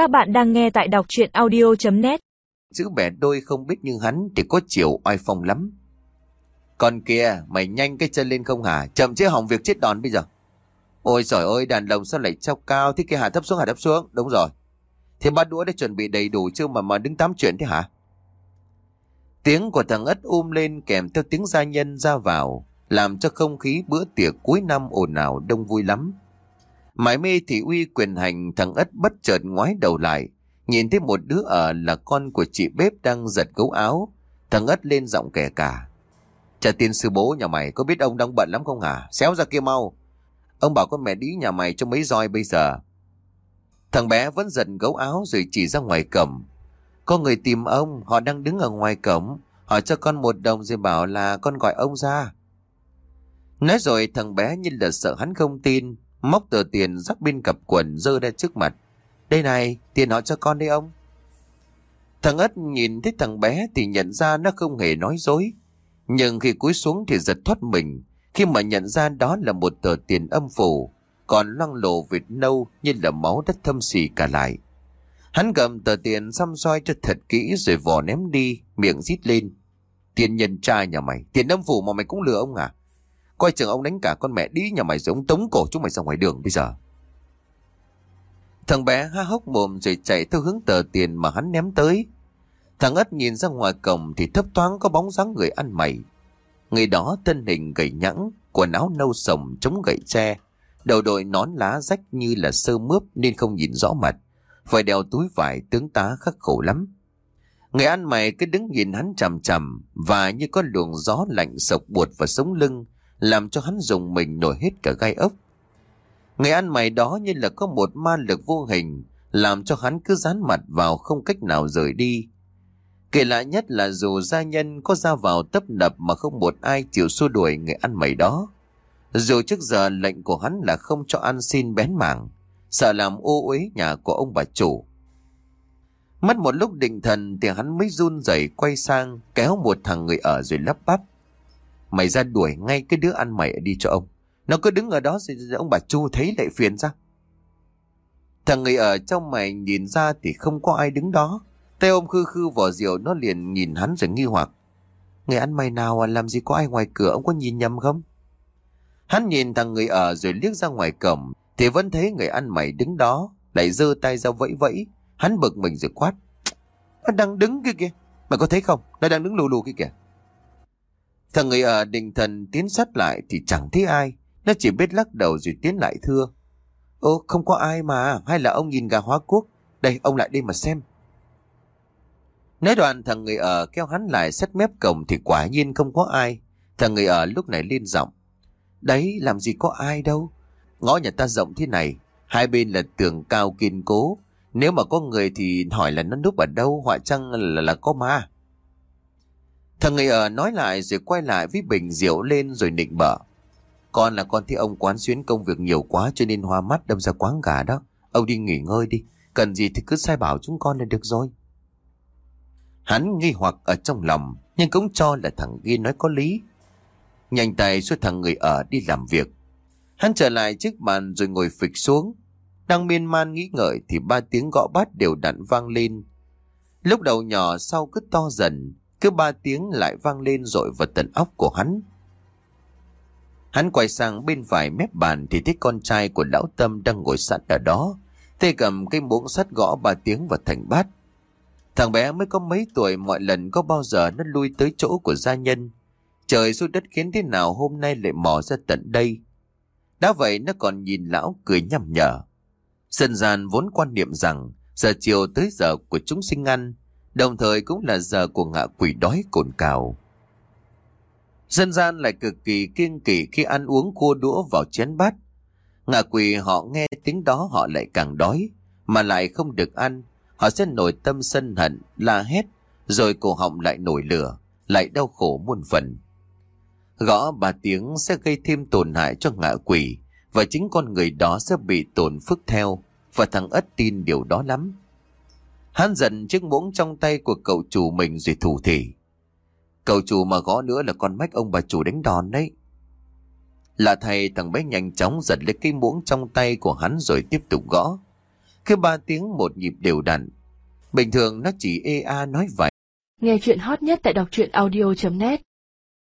Các bạn đang nghe tại đọc chuyện audio.net Chữ bẻ đôi không biết như hắn thì có chiều oai phong lắm. Còn kia, mày nhanh cái chân lên không hả? Chậm chế hỏng việc chết đòn bây giờ. Ôi trời ơi, đàn lồng sao lại treo cao thế kia hạ thấp xuống hạ thấp xuống. Đúng rồi. Thế ba đũa đã chuẩn bị đầy đủ chưa mà mà đứng tám chuyện thế hả? Tiếng của thằng ất um lên kèm theo tiếng gia nhân ra vào, làm cho không khí bữa tiệc cuối năm ồn ào đông vui lắm. Mãi mê thì uy quyền hành thằng ất bất chợt ngoái đầu lại, nhìn thấy một đứa ở là con của chị bếp đang giật gấu áo. Thằng ất lên giọng kẻ cả. Trả tiền sư bố nhà mày có biết ông đang bận lắm không hả? Xéo ra kia mau. Ông bảo con mẹ đi nhà mày cho mấy roi bây giờ. Thằng bé vẫn giật gấu áo rồi chỉ ra ngoài cổng. Có người tìm ông, họ đang đứng ở ngoài cổng. Hỏi cho con một đồng rồi bảo là con gọi ông ra. Nói rồi thằng bé như là sợ hắn không tin, móc tờ tiền rắc bên cặp quần dơ ra trước mặt. Đây này, tiền họ cho con đi ông. Thằng ất nhìn thấy thằng bé thì nhận ra nó không hề nói dối. Nhưng khi cúi xuống thì giật thoát mình, khi mà nhận ra đó là một tờ tiền âm phủ, còn loang lổ vịt nâu như là máu đất thâm xì cả lại. Hắn cầm tờ tiền xăm soi cho thật kỹ rồi vò ném đi, miệng rít lên. Tiền nhân trai nhà mày, tiền âm phủ mà mày cũng lừa ông à? Coi chừng ông đánh cả con mẹ đi nhà mày giống tống cổ chúng mày ra ngoài đường bây giờ. Thằng bé há hốc mồm rồi chạy theo hướng tờ tiền mà hắn ném tới. Thằng ất nhìn ra ngoài cổng thì thấp thoáng có bóng dáng người ăn mày. Người đó thân hình gầy nhẵng, quần áo nâu sồng chống gậy tre, đầu đội nón lá rách như là sơ mướp nên không nhìn rõ mặt, phải đeo túi vải tướng tá khắc khổ lắm. Người ăn mày cứ đứng nhìn hắn chằm chằm và như có luồng gió lạnh sộc buột vào sống lưng, làm cho hắn dùng mình nổi hết cả gai ốc. Người ăn mày đó như là có một ma lực vô hình, làm cho hắn cứ dán mặt vào không cách nào rời đi. Kể lạ nhất là dù gia nhân có ra vào tấp nập mà không một ai chịu xua đuổi người ăn mày đó. Dù trước giờ lệnh của hắn là không cho ăn xin bén mảng, sợ làm ô uế nhà của ông bà chủ. Mất một lúc định thần thì hắn mới run rẩy quay sang kéo một thằng người ở rồi lắp bắp. Mày ra đuổi ngay cái đứa ăn mày đi cho ông. Nó cứ đứng ở đó rồi ông bà Chu thấy lại phiền ra. Thằng người ở trong mày nhìn ra thì không có ai đứng đó. Tay ôm khư khư vỏ rượu, nó liền nhìn hắn rồi nghi hoặc. Người ăn mày nào à làm gì có ai ngoài cửa ông có nhìn nhầm không? Hắn nhìn thằng người ở rồi liếc ra ngoài cổng, thì vẫn thấy người ăn mày đứng đó, lại giơ tay ra vẫy vẫy. Hắn bực mình rồi quát. Nó đang đứng kia kìa. Mày có thấy không? Nó đang đứng lù lù kia kìa. Thằng người ở định thần tiến sát lại thì chẳng thấy ai. Nó chỉ biết lắc đầu rồi tiến lại thưa. Ồ không có ai mà. Hay là ông nhìn gà hóa quốc. Đây ông lại đây mà xem. Nói đoạn thằng người ở kéo hắn lại xét mép cổng thì quả nhiên không có ai. Thằng người ở lúc này lên giọng. Đấy làm gì có ai đâu. Ngõ nhà ta rộng thế này. Hai bên là tường cao kiên cố. Nếu mà có người thì hỏi là nó núp ở đâu. Họa chăng là, là có ma. Thằng người ở nói lại rồi quay lại với bình rượu lên rồi nịnh bở. Con là con thấy ông quán xuyến công việc nhiều quá cho nên hoa mắt đâm ra quán gà đó. Ông đi nghỉ ngơi đi. Cần gì thì cứ sai bảo chúng con là được rồi. Hắn nghi hoặc ở trong lòng nhưng cũng cho là thằng kia nói có lý. Nhanh tay suốt thằng người ở đi làm việc. Hắn trở lại trước bàn rồi ngồi phịch xuống. Đang miên man nghĩ ngợi thì ba tiếng gõ bát đều đặn vang lên. Lúc đầu nhỏ sau cứ to dần, cứ ba tiếng lại vang lên rội vào tận óc của hắn. Hắn quay sang bên phải mép bàn thì thấy con trai của lão Tâm đang ngồi sẵn ở đó. Tay cầm cái muỗng sắt gõ ba tiếng vào thành bát. Thằng bé mới có mấy tuổi mọi lần có bao giờ nó lui tới chỗ của gia nhân. Trời xuống đất khiến thế nào hôm nay lại mò ra tận đây. Đã vậy nó còn nhìn lão cười nhằm nhở. Dân gian vốn quan niệm rằng giờ chiều tới giờ của chúng sinh ăn, đồng thời cũng là giờ của ngạ quỷ đói cồn cào. Dân gian lại cực kỳ kiêng kỵ khi ăn uống cua đũa vào chén bát. Ngạ quỷ họ nghe tiếng đó họ lại càng đói, mà lại không được ăn. Họ sẽ nổi tâm sân hận, la hét, rồi cổ họng lại nổi lửa, lại đau khổ muôn phần. Gõ ba tiếng sẽ gây thêm tổn hại cho ngạ quỷ, và chính con người đó sẽ bị tổn phức theo, và thằng ất tin điều đó lắm. Hắn giận chiếc muỗng trong tay của cậu chủ mình rồi thủ thỉ. Cậu chủ mà gõ nữa là con mách ông bà chủ đánh đòn đấy. Là thầy, thằng bé nhanh chóng giật lấy cái muỗng trong tay của hắn rồi tiếp tục gõ. Cứ ba tiếng một nhịp đều đặn. Bình thường nó chỉ ê a nói vậy. Nghe chuyện hot nhất tại đọc truyện audio.net